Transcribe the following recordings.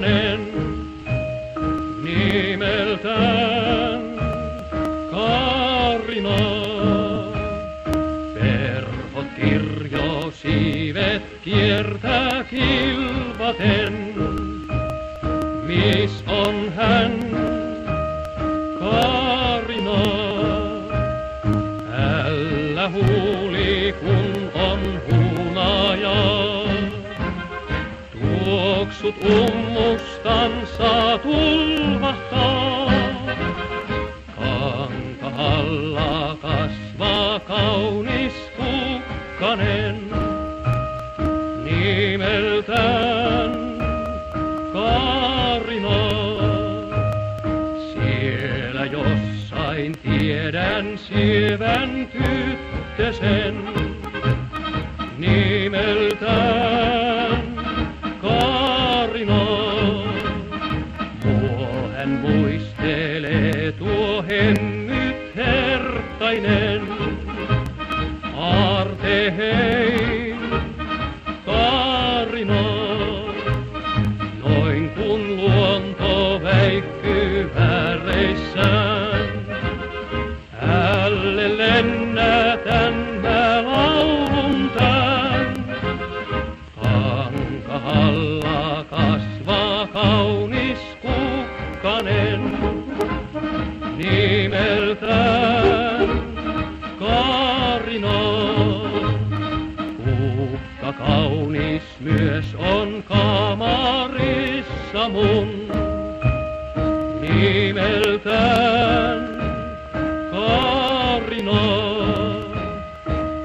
hänen nimeltään Karina. Verhot kirjo siivet kiertää kilpaten. Miss on hän, Karina? Älä huuli, kun on hunajaa. Tuoksut ummustansa tulvahtaa. Kankahalla kasvaa kaunis kukkanen. Nimeltään Kaarina. Siellä jossain tiedän sievän tyttösen. Hertainen. Aarte hei, Kaarina. Noin kun luonto väikkyy väreissään. Älle lennätän mä laulun tän. Kankahalla kasvaa kaunis kukkanen. Nimeltään kaunis myös on kamarissa mun. Nimeltään Kaarina.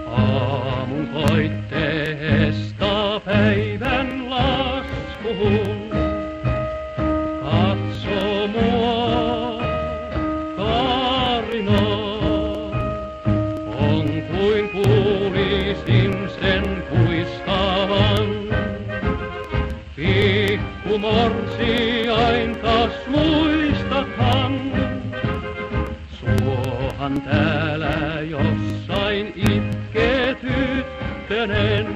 Aamun koitteesta päivän laskuun. Katso Pikku morsiain kas muistathan. Suohan täällä jossain itkee tyttönen.